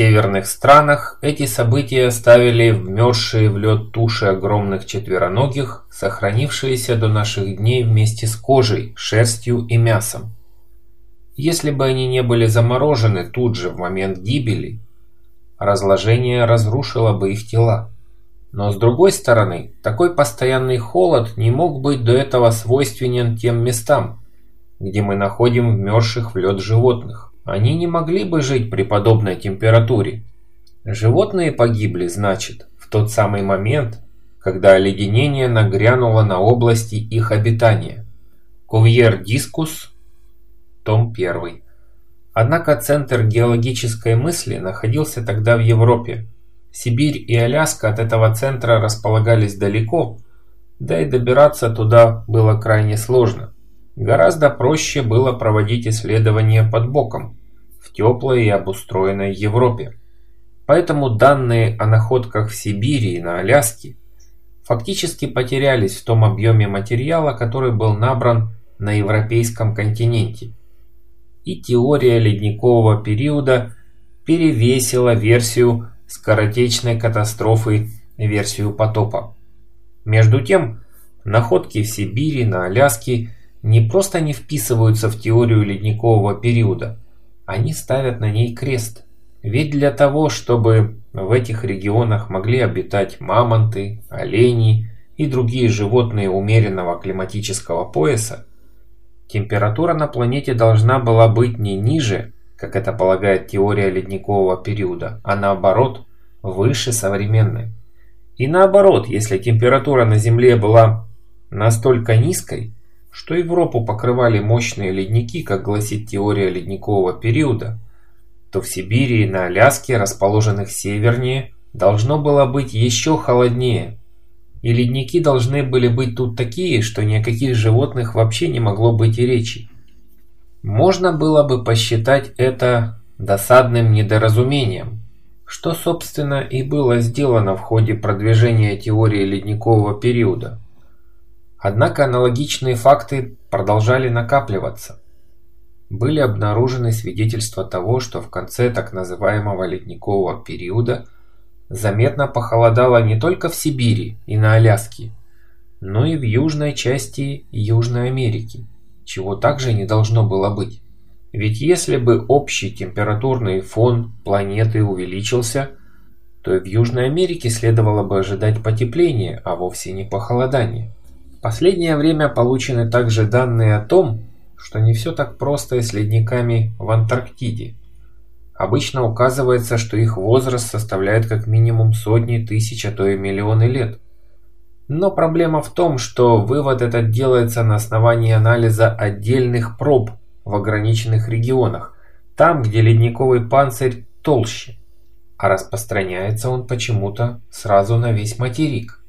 северных странах эти события ставили вмерзшие в лед туши огромных четвероногих, сохранившиеся до наших дней вместе с кожей, шерстью и мясом. Если бы они не были заморожены тут же в момент гибели, разложение разрушило бы их тела. Но с другой стороны, такой постоянный холод не мог быть до этого свойственен тем местам, где мы находим вмерзших в лед животных. Они не могли бы жить при подобной температуре. Животные погибли, значит, в тот самый момент, когда оледенение нагрянуло на области их обитания. Кувьер Дискус, том 1. Однако центр геологической мысли находился тогда в Европе. Сибирь и Аляска от этого центра располагались далеко, да и добираться туда было крайне сложно. Гораздо проще было проводить исследования под боком, в теплой и обустроенной Европе. Поэтому данные о находках в Сибири и на Аляске фактически потерялись в том объеме материала, который был набран на европейском континенте. И теория ледникового периода перевесила версию скоротечной катастрофы версию потопа. Между тем, находки в Сибири, на Аляске – не просто не вписываются в теорию ледникового периода, они ставят на ней крест. Ведь для того, чтобы в этих регионах могли обитать мамонты, олени и другие животные умеренного климатического пояса, температура на планете должна была быть не ниже, как это полагает теория ледникового периода, а наоборот, выше современной. И наоборот, если температура на Земле была настолько низкой, что Европу покрывали мощные ледники, как гласит теория ледникового периода, то в Сибири и на Аляске, расположенных севернее, должно было быть еще холоднее. И ледники должны были быть тут такие, что ни о каких животных вообще не могло быть и речи. Можно было бы посчитать это досадным недоразумением, что собственно и было сделано в ходе продвижения теории ледникового периода. Однако аналогичные факты продолжали накапливаться. Были обнаружены свидетельства того, что в конце так называемого ледникового периода заметно похолодало не только в Сибири и на Аляске, но и в южной части Южной Америки, чего также не должно было быть. Ведь если бы общий температурный фон планеты увеличился, то и в Южной Америке следовало бы ожидать потепления, а вовсе не похолодания последнее время получены также данные о том, что не все так просто с ледниками в Антарктиде. Обычно указывается, что их возраст составляет как минимум сотни тысяч, а то и миллионы лет. Но проблема в том, что вывод этот делается на основании анализа отдельных проб в ограниченных регионах, там, где ледниковый панцирь толще, а распространяется он почему-то сразу на весь материк.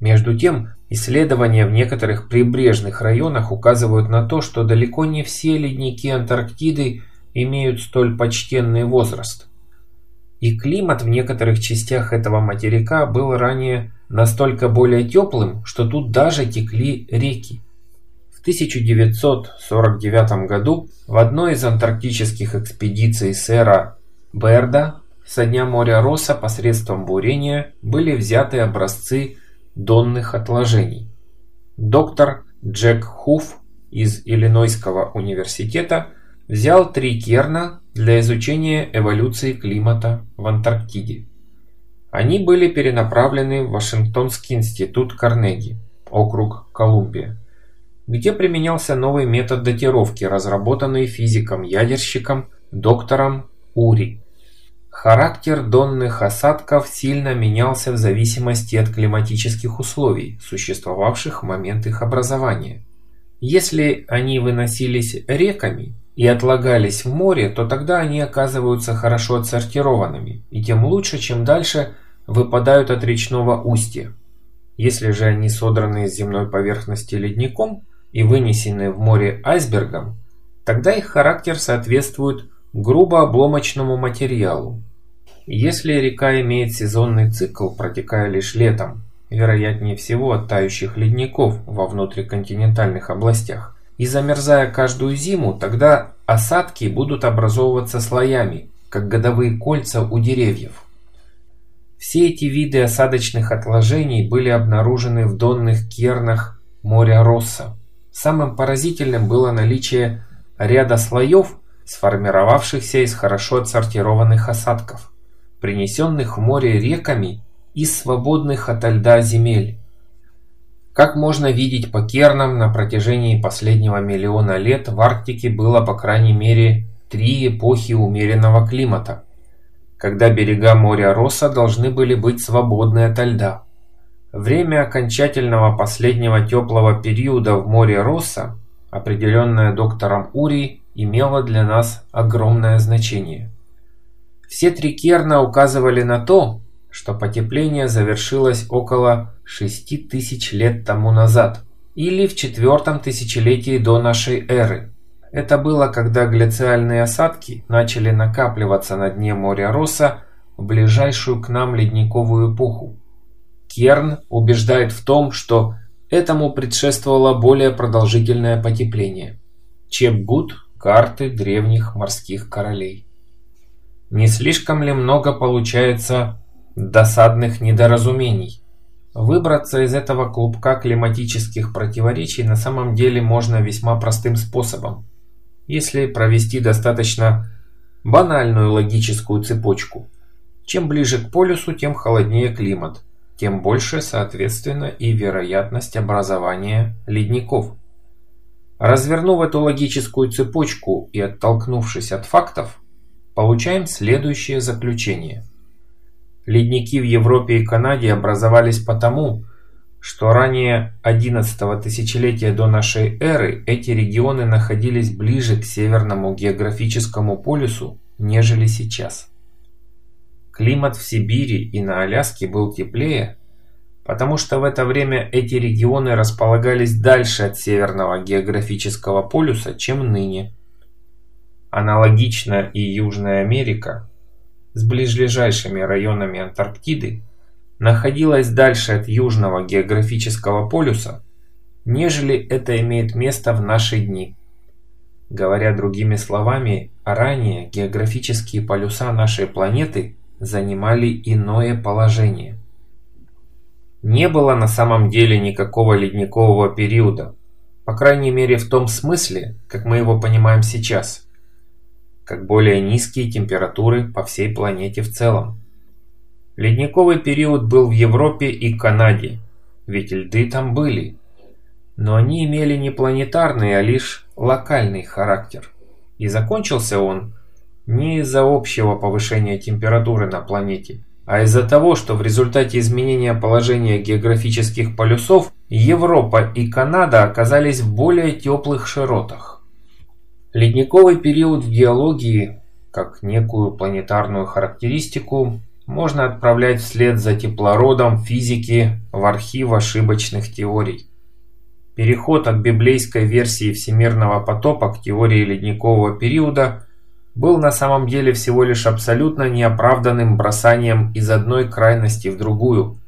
Между тем, Исследования в некоторых прибрежных районах указывают на то, что далеко не все ледники Антарктиды имеют столь почтенный возраст. И климат в некоторых частях этого материка был ранее настолько более теплым, что тут даже текли реки. В 1949 году в одной из антарктических экспедиций сэра Берда со дня моря Росса посредством бурения были взяты образцы донных отложений. Доктор Джек Хуф из Иллинойского университета взял три керна для изучения эволюции климата в Антарктиде. Они были перенаправлены в Вашингтонский институт Карнеги, округ Колумбия, где применялся новый метод датировки, разработанный физиком-ядерщиком доктором Ури. Характер донных осадков сильно менялся в зависимости от климатических условий, существовавших в момент их образования. Если они выносились реками и отлагались в море, то тогда они оказываются хорошо отсортированными, и тем лучше, чем дальше выпадают от речного устья. Если же они содраны с земной поверхности ледником и вынесены в море айсбергом, тогда их характер соответствует грубо обломочному материалу, если река имеет сезонный цикл, протекая лишь летом, вероятнее всего от тающих ледников во внутриконтинентальных областях, и замерзая каждую зиму, тогда осадки будут образовываться слоями, как годовые кольца у деревьев. Все эти виды осадочных отложений были обнаружены в донных кернах моря Росса. Самым поразительным было наличие ряда слоев, сформировавшихся из хорошо отсортированных осадков, принесенных в море реками из свободных ото льда земель. Как можно видеть по кернам, на протяжении последнего миллиона лет в Арктике было по крайней мере три эпохи умеренного климата, когда берега моря Росса должны были быть свободны ото льда. Время окончательного последнего теплого периода в море Росса, определенное доктором Ури, имело для нас огромное значение. Все три керна указывали на то, что потепление завершилось около 6 тысяч лет тому назад, или в четвертом тысячелетии до нашей эры. Это было, когда глициальные осадки начали накапливаться на дне моря Росса в ближайшую к нам ледниковую эпоху. Керн убеждает в том, что этому предшествовало более продолжительное потепление. Чепгут карты древних морских королей. Не слишком ли много получается досадных недоразумений? Выбраться из этого клубка климатических противоречий на самом деле можно весьма простым способом. Если провести достаточно банальную логическую цепочку. Чем ближе к полюсу, тем холоднее климат, тем больше, соответственно, и вероятность образования ледников. Развернув эту логическую цепочку и оттолкнувшись от фактов, получаем следующее заключение. Ледники в Европе и Канаде образовались потому, что ранее 11 тысячелетия до нашей эры эти регионы находились ближе к северному географическому полюсу, нежели сейчас. Климат в Сибири и на Аляске был теплее, потому что в это время эти регионы располагались дальше от северного географического полюса, чем ныне. Аналогично и Южная Америка с ближайшими районами Антарктиды находилась дальше от южного географического полюса, нежели это имеет место в наши дни. Говоря другими словами, ранее географические полюса нашей планеты занимали иное положение. Не было на самом деле никакого ледникового периода, по крайней мере в том смысле, как мы его понимаем сейчас, как более низкие температуры по всей планете в целом. Ледниковый период был в Европе и Канаде, ведь льды там были, но они имели не планетарный, а лишь локальный характер. И закончился он не из-за общего повышения температуры на планете, а из-за того, что в результате изменения положения географических полюсов Европа и Канада оказались в более теплых широтах. Ледниковый период в геологии, как некую планетарную характеристику, можно отправлять вслед за теплородом физики в архив ошибочных теорий. Переход от библейской версии всемирного потопа к теории ледникового периода – был на самом деле всего лишь абсолютно неоправданным бросанием из одной крайности в другую,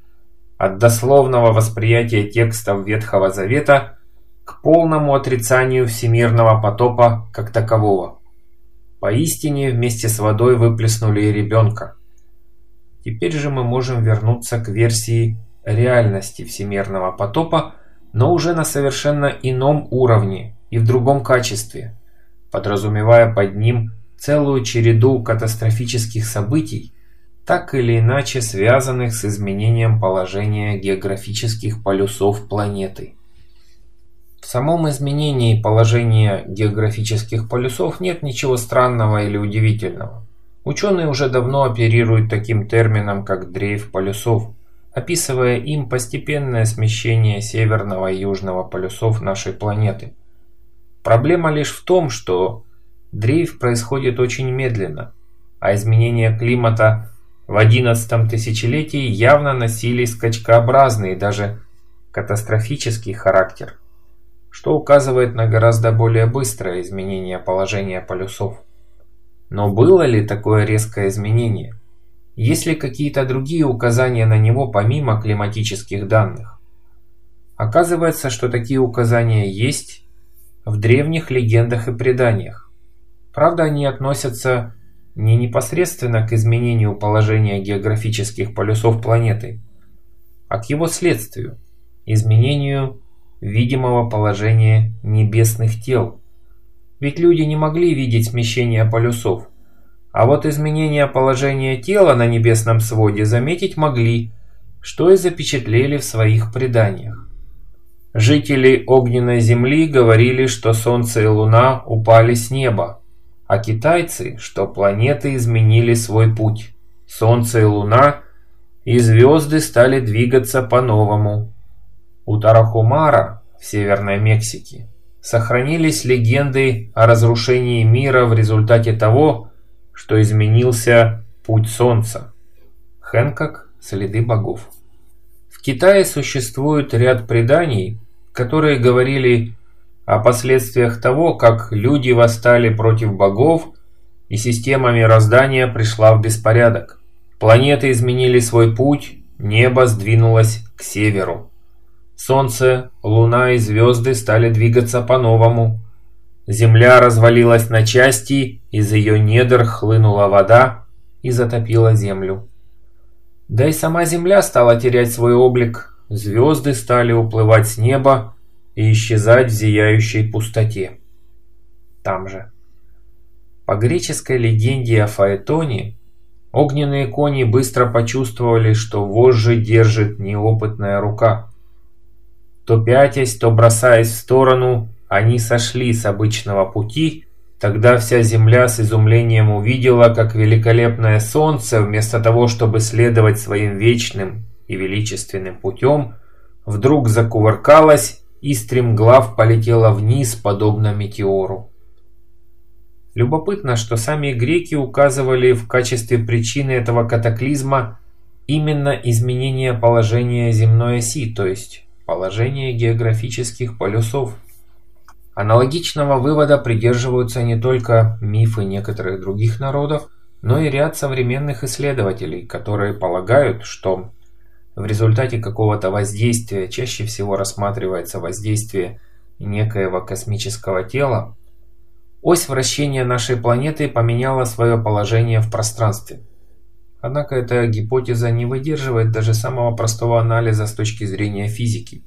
от дословного восприятия текстов Ветхого Завета к полному отрицанию всемирного потопа как такового. Поистине вместе с водой выплеснули и ребенка. Теперь же мы можем вернуться к версии реальности всемирного потопа, но уже на совершенно ином уровне и в другом качестве, подразумевая под ним целую череду катастрофических событий, так или иначе связанных с изменением положения географических полюсов планеты. В самом изменении положения географических полюсов нет ничего странного или удивительного. Ученые уже давно оперируют таким термином, как дрейф полюсов, описывая им постепенное смещение северного и южного полюсов нашей планеты. Проблема лишь в том, что Дрейф происходит очень медленно, а изменения климата в 11 тысячелетии явно носили скачкообразный и даже катастрофический характер, что указывает на гораздо более быстрое изменение положения полюсов. Но было ли такое резкое изменение? Есть ли какие-то другие указания на него помимо климатических данных? Оказывается, что такие указания есть в древних легендах и преданиях. Правда, они относятся не непосредственно к изменению положения географических полюсов планеты, а к его следствию – изменению видимого положения небесных тел. Ведь люди не могли видеть смещение полюсов, а вот изменение положения тела на небесном своде заметить могли, что и запечатлели в своих преданиях. Жители огненной земли говорили, что Солнце и Луна упали с неба, а китайцы, что планеты изменили свой путь. Солнце и Луна и звезды стали двигаться по-новому. У Тарахумара в Северной Мексике сохранились легенды о разрушении мира в результате того, что изменился путь Солнца. Хэнкок «Следы богов». В Китае существует ряд преданий, которые говорили о последствиях того, как люди восстали против богов и система мироздания пришла в беспорядок. Планеты изменили свой путь, небо сдвинулось к северу. Солнце, луна и звезды стали двигаться по-новому. Земля развалилась на части, из ее недр хлынула вода и затопила землю. Да и сама Земля стала терять свой облик, звезды стали уплывать с неба и исчезать в зияющей пустоте. Там же. По греческой легенде о Фаэтоне, огненные кони быстро почувствовали, что вожжи держит неопытная рука. То пятясь, то бросаясь в сторону, они сошли с обычного пути Тогда вся земля с изумлением увидела, как великолепное солнце, вместо того, чтобы следовать своим вечным и величественным путем, вдруг закувыркалось и стремглав полетело вниз, подобно метеору. Любопытно, что сами греки указывали в качестве причины этого катаклизма именно изменение положения земной оси, то есть положение географических полюсов. Аналогичного вывода придерживаются не только мифы некоторых других народов, но и ряд современных исследователей, которые полагают, что в результате какого-то воздействия чаще всего рассматривается воздействие некоего космического тела, ось вращения нашей планеты поменяла свое положение в пространстве. Однако эта гипотеза не выдерживает даже самого простого анализа с точки зрения физики.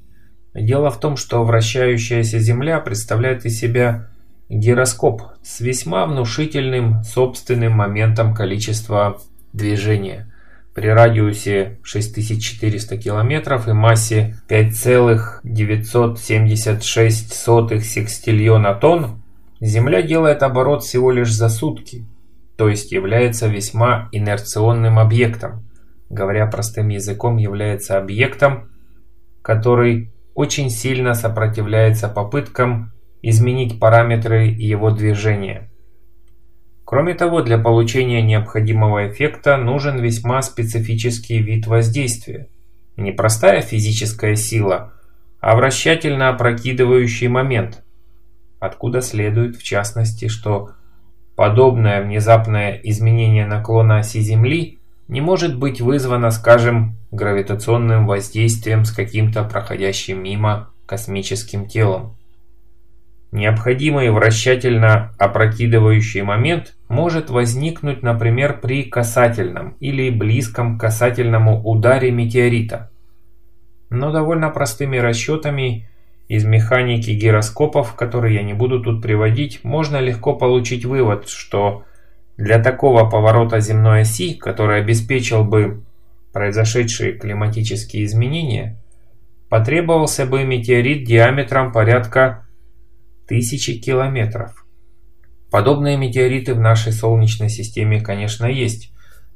Дело в том, что вращающаяся Земля представляет из себя гироскоп с весьма внушительным собственным моментом количества движения. При радиусе 6400 км и массе 5,976 секстильона тонн Земля делает оборот всего лишь за сутки, то есть является весьма инерционным объектом. Говоря простым языком, является объектом, который очень сильно сопротивляется попыткам изменить параметры его движения. Кроме того, для получения необходимого эффекта нужен весьма специфический вид воздействия. Не простая физическая сила, а вращательно опрокидывающий момент. Откуда следует, в частности, что подобное внезапное изменение наклона оси Земли не может быть вызвано, скажем, гравитационным воздействием с каким-то проходящим мимо космическим телом. Необходимый вращательно опрокидывающий момент может возникнуть, например, при касательном или близком касательному ударе метеорита. Но довольно простыми расчетами из механики гироскопов, которые я не буду тут приводить, можно легко получить вывод, что для такого поворота земной оси, который обеспечил бы произошедшие климатические изменения, потребовался бы метеорит диаметром порядка тысячи километров. Подобные метеориты в нашей Солнечной системе, конечно, есть.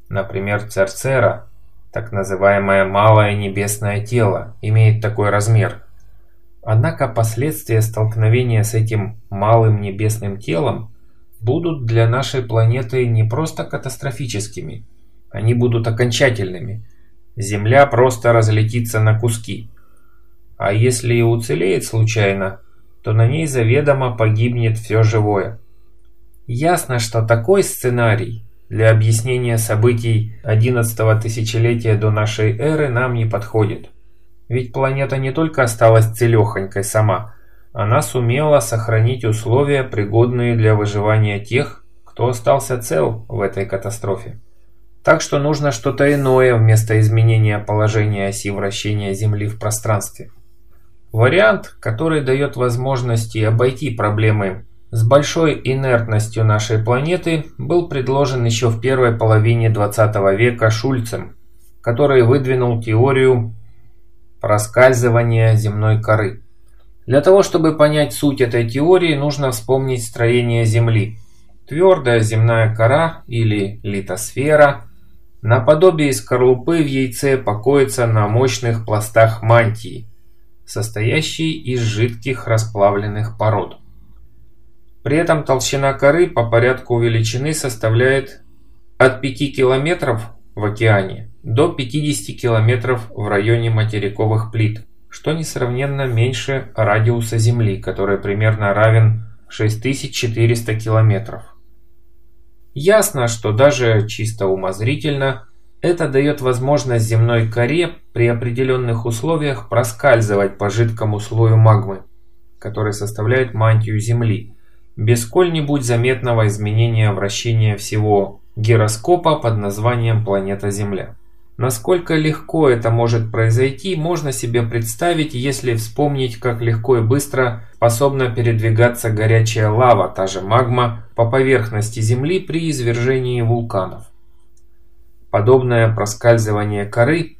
Например, Церцера, так называемое малое небесное тело, имеет такой размер. Однако последствия столкновения с этим малым небесным телом будут для нашей планеты не просто катастрофическими, они будут окончательными. Земля просто разлетится на куски. А если и уцелеет случайно, то на ней заведомо погибнет все живое. Ясно, что такой сценарий для объяснения событий 11 тысячелетия до нашей эры нам не подходит. Ведь планета не только осталась целехонькой сама, она сумела сохранить условия, пригодные для выживания тех, кто остался цел в этой катастрофе. Так что нужно что-то иное вместо изменения положения оси вращения Земли в пространстве. Вариант, который дает возможности обойти проблемы с большой инертностью нашей планеты, был предложен еще в первой половине 20 века Шульцем, который выдвинул теорию проскальзывания земной коры. Для того, чтобы понять суть этой теории, нужно вспомнить строение Земли. Твердая земная кора или литосфера наподобие скорлупы в яйце покоится на мощных пластах мантии, состоящей из жидких расплавленных пород. При этом толщина коры по порядку величины составляет от 5 километров в океане до 50 километров в районе материковых плит что несравненно меньше радиуса Земли, который примерно равен 6400 километров. Ясно, что даже чисто умозрительно это дает возможность земной коре при определенных условиях проскальзывать по жидкому слою магмы, который составляет мантию Земли, без сколь-нибудь заметного изменения вращения всего гироскопа под названием планета Земля. Насколько легко это может произойти, можно себе представить, если вспомнить, как легко и быстро способна передвигаться горячая лава, та же магма, по поверхности Земли при извержении вулканов. Подобное проскальзывание коры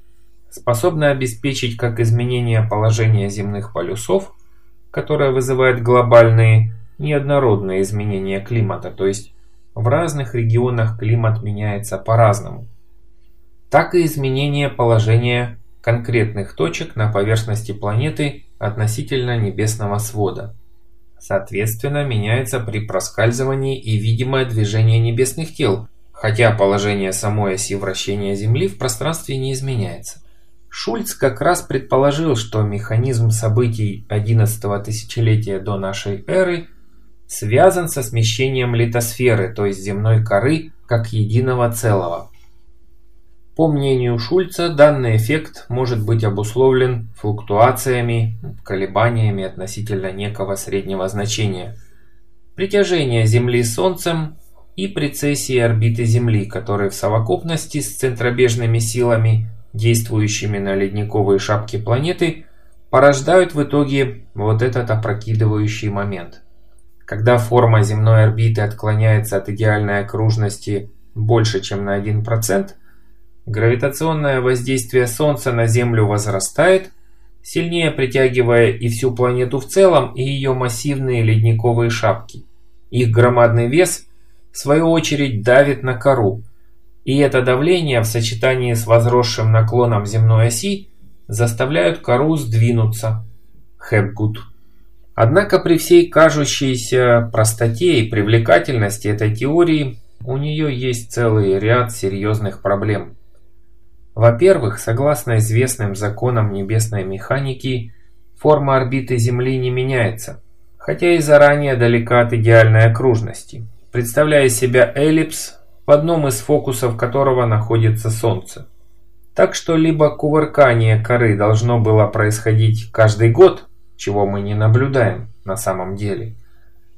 способно обеспечить как изменение положения земных полюсов, которое вызывает глобальные неоднородные изменения климата, то есть в разных регионах климат меняется по-разному так и изменение положения конкретных точек на поверхности планеты относительно небесного свода. Соответственно, меняется при проскальзывании и видимое движение небесных тел, хотя положение самой оси вращения Земли в пространстве не изменяется. Шульц как раз предположил, что механизм событий 11 тысячелетия до нашей эры связан со смещением литосферы, то есть земной коры, как единого целого. По мнению Шульца, данный эффект может быть обусловлен флуктуациями, колебаниями относительно некого среднего значения, притяжения Земли Солнцем и прецессии орбиты Земли, которые в совокупности с центробежными силами, действующими на ледниковые шапки планеты, порождают в итоге вот этот опрокидывающий момент. Когда форма земной орбиты отклоняется от идеальной окружности больше, чем на 1%, Гравитационное воздействие Солнца на Землю возрастает, сильнее притягивая и всю планету в целом, и ее массивные ледниковые шапки. Их громадный вес, в свою очередь, давит на кору, и это давление в сочетании с возросшим наклоном земной оси заставляют кору сдвинуться. Хэбгуд. Однако при всей кажущейся простоте и привлекательности этой теории у нее есть целый ряд серьезных проблем. Во-первых, согласно известным законам небесной механики, форма орбиты Земли не меняется, хотя и заранее далека от идеальной окружности, представляя себя эллипс, в одном из фокусов которого находится Солнце. Так что либо кувыркание коры должно было происходить каждый год, чего мы не наблюдаем на самом деле,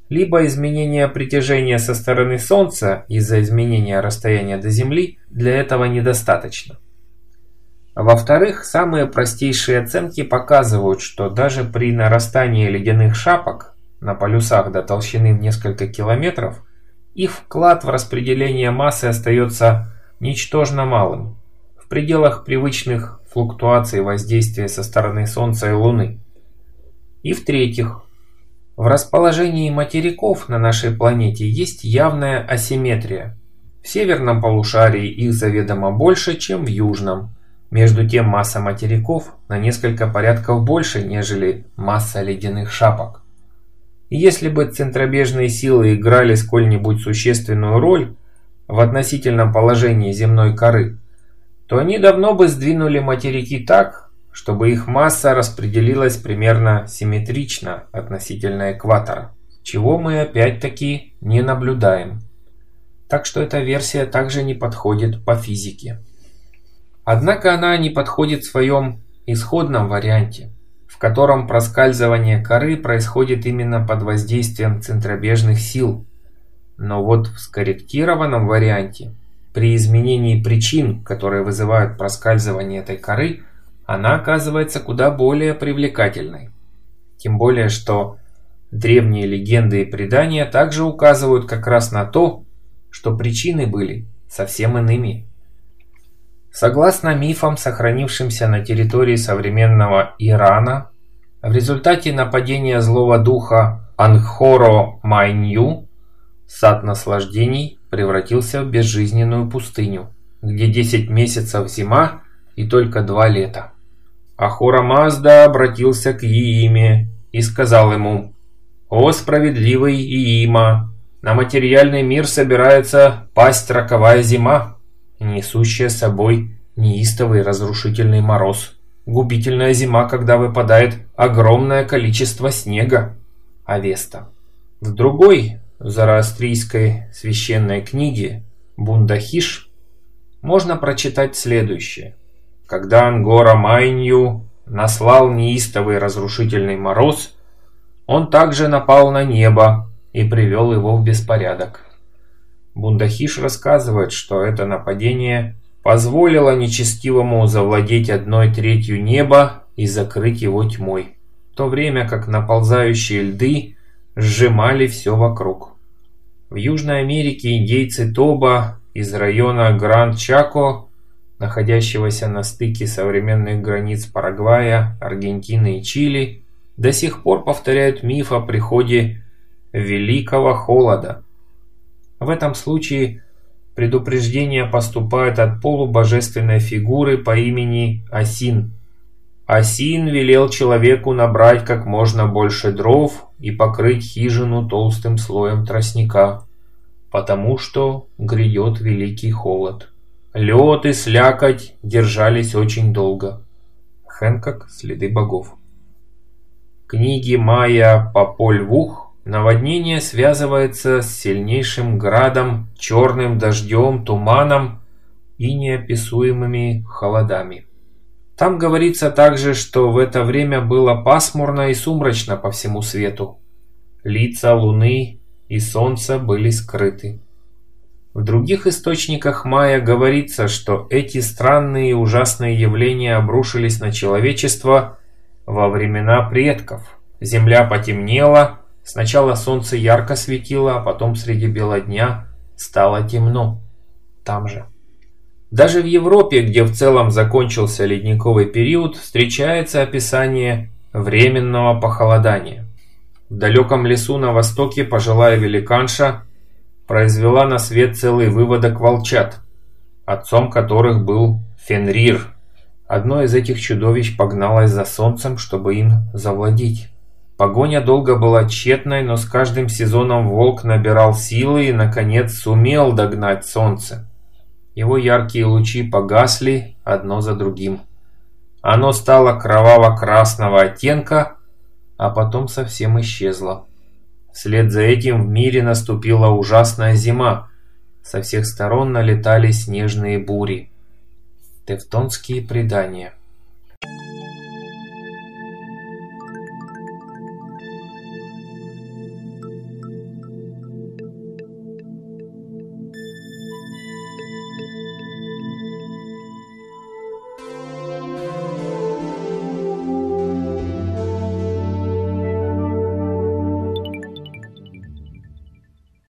либо изменение притяжения со стороны Солнца из-за изменения расстояния до Земли для этого недостаточно. Во-вторых, самые простейшие оценки показывают, что даже при нарастании ледяных шапок на полюсах до толщины в несколько километров, их вклад в распределение массы остается ничтожно малым, в пределах привычных флуктуаций воздействия со стороны Солнца и Луны. И в-третьих, в расположении материков на нашей планете есть явная асимметрия. В северном полушарии их заведомо больше, чем в южном – между тем масса материков на несколько порядков больше, нежели масса ледяных шапок. Если бы центробежные силы играли сколь-нибудь существенную роль в относительном положении земной коры, то они давно бы сдвинули материки так, чтобы их масса распределилась примерно симметрично относительно экватора, чего мы опять-таки не наблюдаем. Так что эта версия также не подходит по физике. Однако она не подходит в своем исходном варианте, котором проскальзывание коры происходит именно под воздействием центробежных сил, Но вот в скорректированном варианте, при изменении причин, которые вызывают проскальзывание этой коры, она оказывается куда более привлекательной. Тем более, что древние легенды и предания также указывают как раз на то, что причины были совсем иными. Согласно мифам, сохранившимся на территории современного Ирана, в результате нападения злого духа Анхоро Майнью сад наслаждений превратился в безжизненную пустыню, где 10 месяцев зима и только два лета. Ахура Мазда обратился к Ииме и сказал ему, «О справедливый Иима, на материальный мир собирается пасть роковая зима, несущая с собой неистовый разрушительный мороз. Губительная зима, когда выпадает огромное количество снега. Авеста. В другой зороастрийской священной книге Бундахиш можно прочитать следующее. Когда Ангора Майнью наслал неистовый разрушительный мороз, он также напал на небо и привел его в беспорядок. Бундахиш рассказывает, что это нападение позволило нечестивому завладеть одной третью неба и закрыть его тьмой, в то время как наползающие льды сжимали все вокруг. В Южной Америке индейцы Тоба из района Гранд-Чако, находящегося на стыке современных границ Парагвая, Аргентины и Чили, до сих пор повторяют миф о приходе Великого Холода. В этом случае предупреждение поступает от полубожественной фигуры по имени Асин. Асин велел человеку набрать как можно больше дров и покрыть хижину толстым слоем тростника, потому что грядет великий холод. Лед и слякоть держались очень долго. Хэнкок «Следы богов». Книги Майя Пополь Вух Наводнение связывается с сильнейшим градом, черным дождем, туманом и неописуемыми холодами. Там говорится также, что в это время было пасмурно и сумрачно по всему свету. Лица Луны и Солнца были скрыты. В других источниках Майя говорится, что эти странные и ужасные явления обрушились на человечество во времена предков. Земля потемнела, Сначала солнце ярко светило, а потом среди бела дня стало темно. Там же. Даже в Европе, где в целом закончился ледниковый период, встречается описание временного похолодания. В далеком лесу на востоке пожилая великанша произвела на свет целый выводок волчат, отцом которых был Фенрир. Одно из этих чудовищ погналось за солнцем, чтобы им завладеть. Погоня долго была тщетной, но с каждым сезоном волк набирал силы и, наконец, сумел догнать солнце. Его яркие лучи погасли одно за другим. Оно стало кроваво-красного оттенка, а потом совсем исчезло. Вслед за этим в мире наступила ужасная зима. Со всех сторон налетали снежные бури. Тевтонские предания